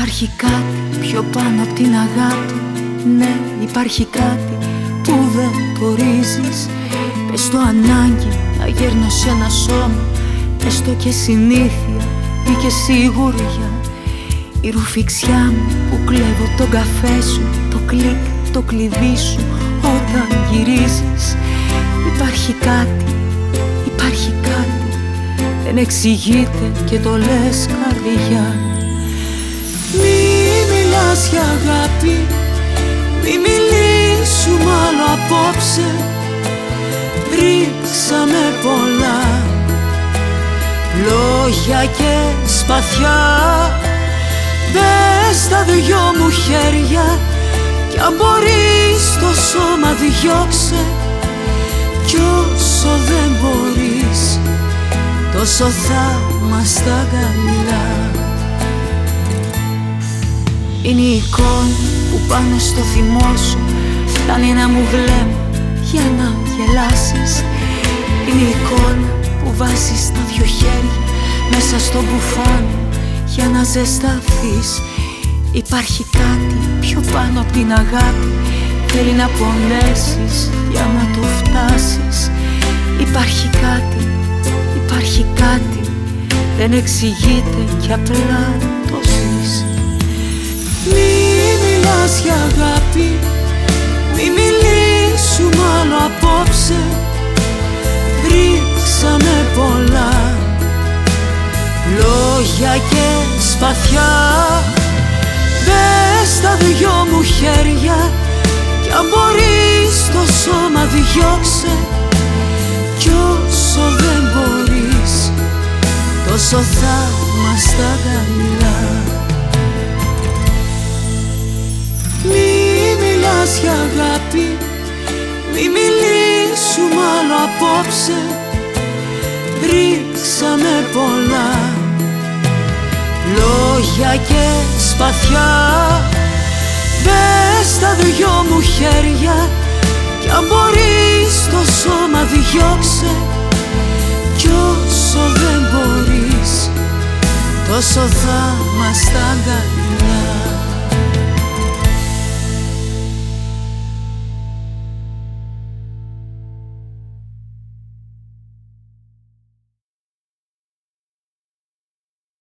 Υπάρχει κάτι πιο πάνω από την αγάπη. Ναι, υπάρχει κάτι που δεν το ρίζεις Πες το ανάγκη να γέρνω σε ένα σώμα. Πες το και συνήθεια ή και σιγουριά. Η ρουφιξιά μου που κλέβω τον καφέ σου Το κλικ, το κλειδί σου όταν γυρίζεις. Υπάρχει κάτι, υπάρχει κάτι. Δεν εξηγείται και το λες καρδιά για αγάπη. Μη μιλήσουμε άλλο απόψε. Ρίξαμε πολλά. Λόγια και σπαθιά. Μπες τα δυο μου χέρια. Κι αν μπορείς το σώμα διώξε. Κι όσο δεν μπορείς Τόσο θα μας τα καλά είναι η εικόνα που πάνω στο θυμό σου. Φτάνει να μου βλέμμα για να γελάσεις. Είναι η εικόνα που βάζεις τα δυο χέρια Μέσα στο μπουφάν για να ζεσταθείς. Υπάρχει κάτι πιο πάνω από την αγάπη. Θέλει να πονέσεις για να το φτάσεις. Υπάρχει κάτι, υπάρχει κάτι. Δεν εξηγείται και απλά το ζεις και σπαθιά Μπες τα δυο μου χέρια Κι αν μπορείς το σώμα διώξε. Κι όσο δεν μπορείς Τόσο θα μας τα καλά για αγάπη Μη μιλήσουμε άλλο απόψε Λόγια και σπαθιά. Μπες τα δυο μου χέρια Κι αν μπορείς το σώμα διώξε. Κι όσο δεν μπορείς Τόσο θα μας τα αγκαλιά